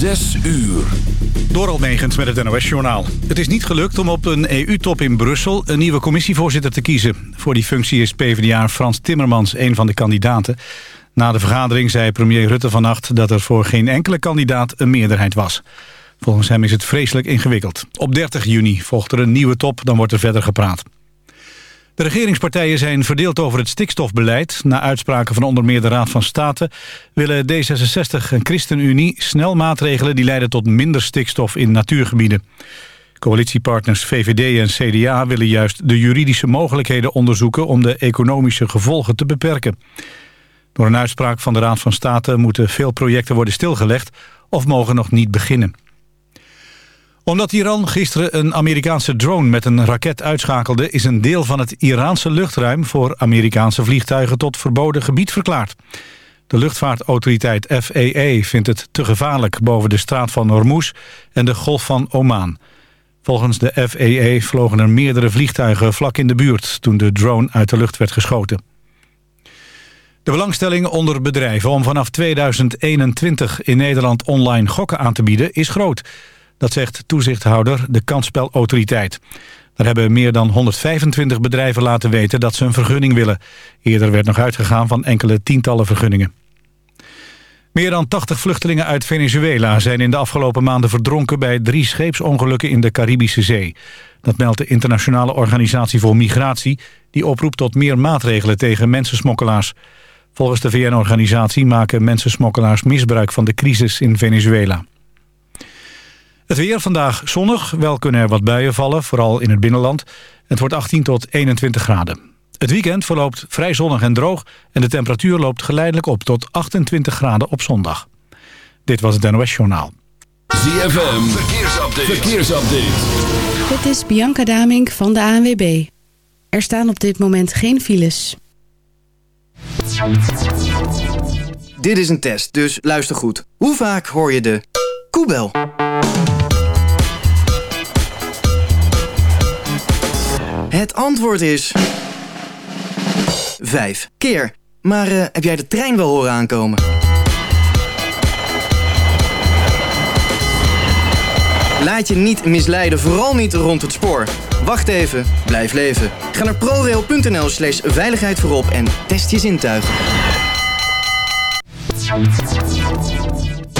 Zes uur. Door Almegens met het NOS-journaal. Het is niet gelukt om op een EU-top in Brussel een nieuwe commissievoorzitter te kiezen. Voor die functie is PvdA Frans Timmermans een van de kandidaten. Na de vergadering zei premier Rutte vannacht dat er voor geen enkele kandidaat een meerderheid was. Volgens hem is het vreselijk ingewikkeld. Op 30 juni volgt er een nieuwe top, dan wordt er verder gepraat. De regeringspartijen zijn verdeeld over het stikstofbeleid. Na uitspraken van onder meer de Raad van State... willen D66 en ChristenUnie snel maatregelen... die leiden tot minder stikstof in natuurgebieden. Coalitiepartners VVD en CDA willen juist de juridische mogelijkheden onderzoeken... om de economische gevolgen te beperken. Door een uitspraak van de Raad van State moeten veel projecten worden stilgelegd... of mogen nog niet beginnen omdat Iran gisteren een Amerikaanse drone met een raket uitschakelde... is een deel van het Iraanse luchtruim voor Amerikaanse vliegtuigen tot verboden gebied verklaard. De luchtvaartautoriteit FAA vindt het te gevaarlijk boven de straat van Hormuz en de golf van Oman. Volgens de FAA vlogen er meerdere vliegtuigen vlak in de buurt toen de drone uit de lucht werd geschoten. De belangstelling onder bedrijven om vanaf 2021 in Nederland online gokken aan te bieden is groot. Dat zegt toezichthouder de Kansspelautoriteit. Daar hebben meer dan 125 bedrijven laten weten dat ze een vergunning willen. Eerder werd nog uitgegaan van enkele tientallen vergunningen. Meer dan 80 vluchtelingen uit Venezuela zijn in de afgelopen maanden verdronken bij drie scheepsongelukken in de Caribische Zee. Dat meldt de Internationale Organisatie voor Migratie, die oproept tot meer maatregelen tegen mensensmokkelaars. Volgens de VN-organisatie maken mensensmokkelaars misbruik van de crisis in Venezuela. Het weer vandaag zonnig, wel kunnen er wat buien vallen, vooral in het binnenland. Het wordt 18 tot 21 graden. Het weekend verloopt vrij zonnig en droog en de temperatuur loopt geleidelijk op tot 28 graden op zondag. Dit was het NOS Journaal. ZFM, verkeersupdate. verkeersupdate. Dit is Bianca Damink van de ANWB. Er staan op dit moment geen files. Dit is een test, dus luister goed. Hoe vaak hoor je de koebel? Het antwoord is... Vijf keer. Maar uh, heb jij de trein wel horen aankomen? Laat je niet misleiden, vooral niet rond het spoor. Wacht even, blijf leven. Ga naar prorail.nl slash veiligheid voorop en test je zintuigen.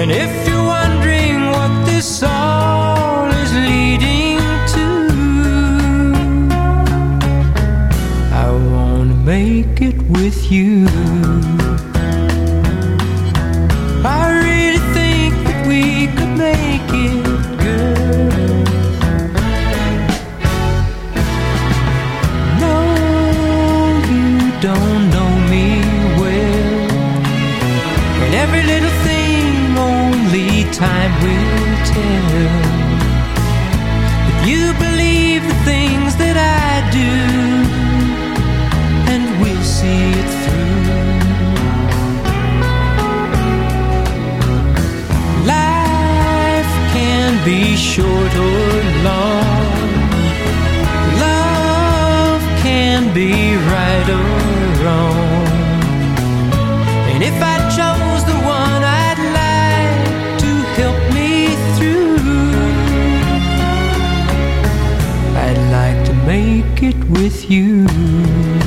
And if you're wondering what this all is leading to, I wanna make it with you. Will tell. If you believe the things that I do, and we'll see it through. Life can be short or long. It with you.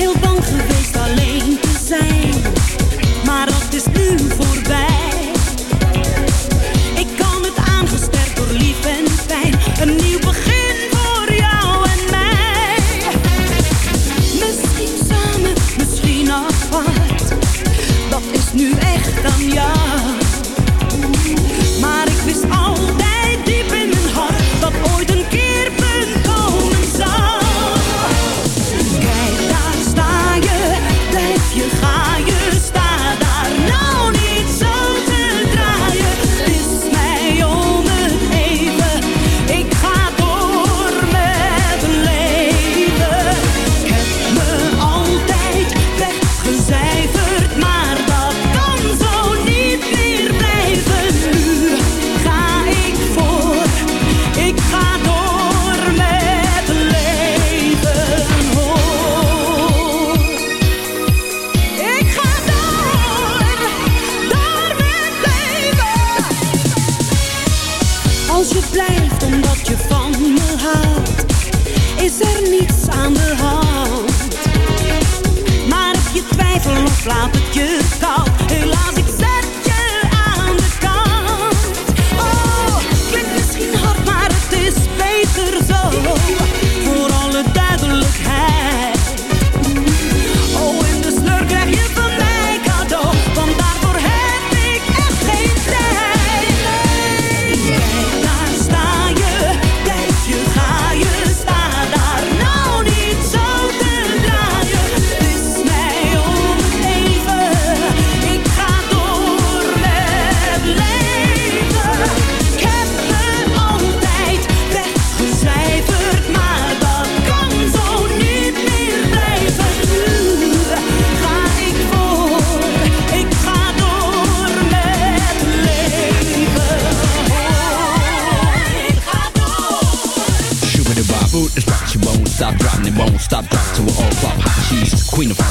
Heel bang geweest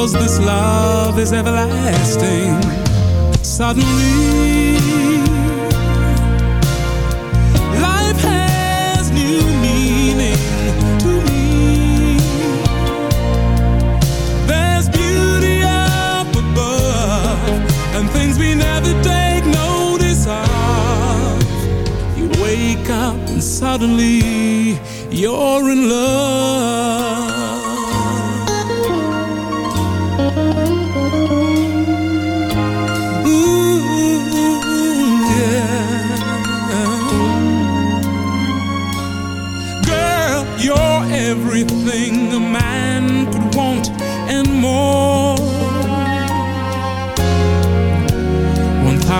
Cause this love is everlasting. Suddenly Life has new meaning to me. There's beauty up above And things we never take notice of. You wake up and suddenly You're in love.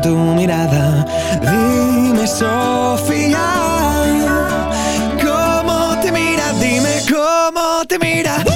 tu mirada. Dime, Sofía, ¿cómo te mira? Dime, ¿cómo te mira?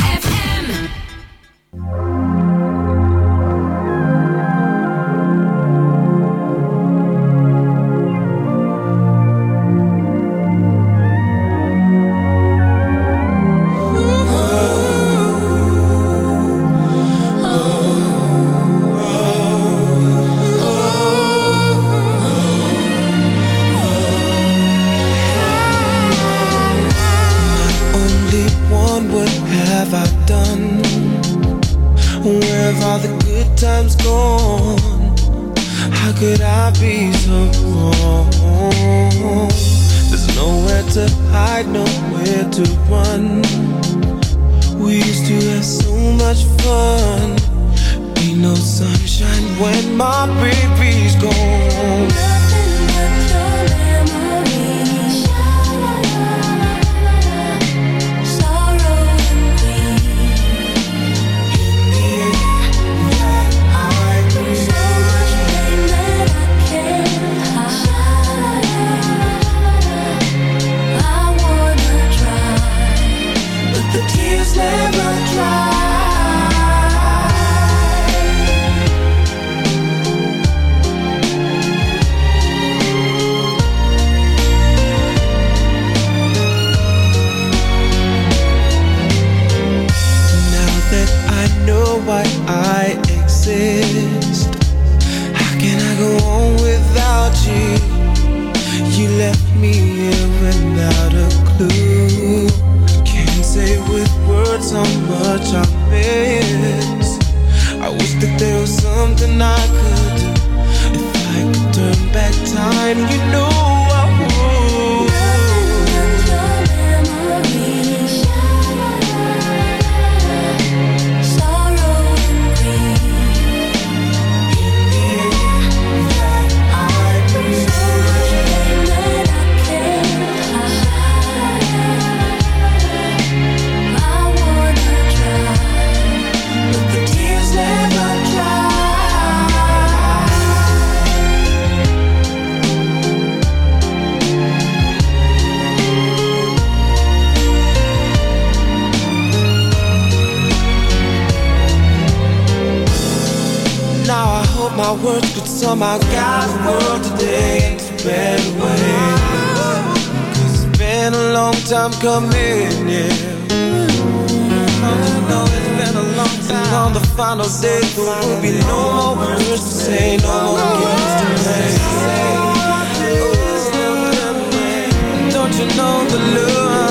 somehow guide the world today a better way. Cause it's been a long time coming, yeah. Don't you know it's been a long time. And on the final day, there will be no more words to say, no more games to. Don't you know the love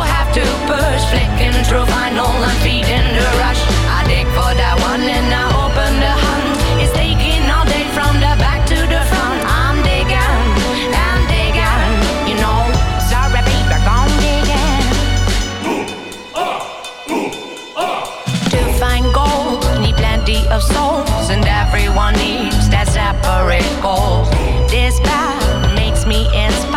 octopus flicking through vinyl. I'm feeding the rush. I dig for that one and I open the hunt. It's taking all day from the back to the front. I'm digging, I'm digging. You know, sorry, baby, I'm digging. Boom, ah, boom, ah. To find gold, need plenty of souls, and everyone needs that separate goal. This path makes me inspired.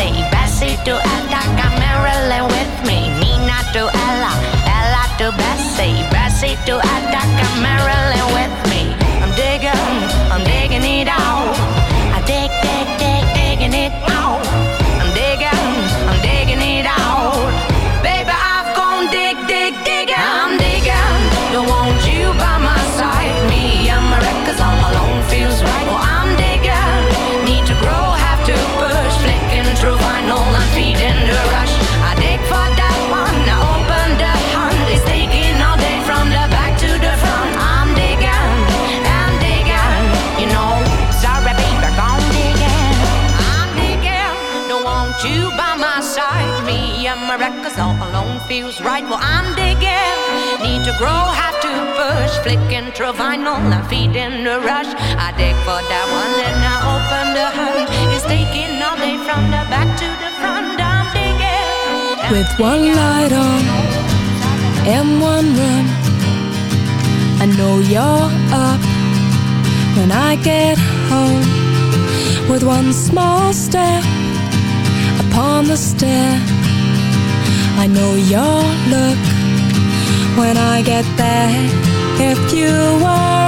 Kathy, Bessie to Attaca, Marilyn with me, Nina to Ella, Ella to Bessie, Bessie to right where I'm digging. Need to grow, have to push. Flicking through vinyl, I'm feeding the rush. I dig for that one, then I open the hood. It's taking all day from the back to the front. I'm digging. With one light on and one run, I know you're up when I get home. With one small step upon the stair I know your look when I get there. If you are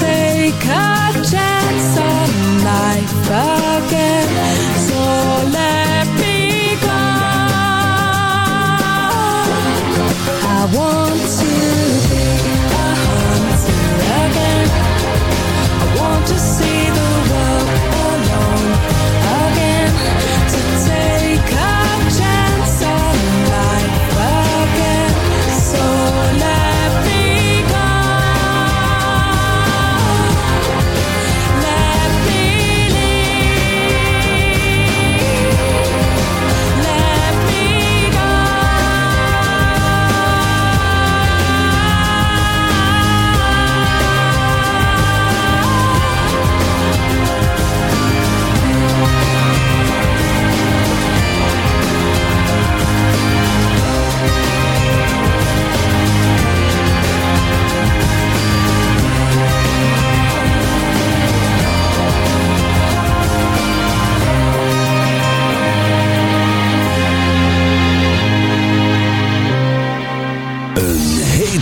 take us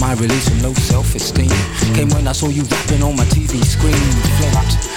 My release from low self-esteem. Came when I saw you rapping on my TV screen. Float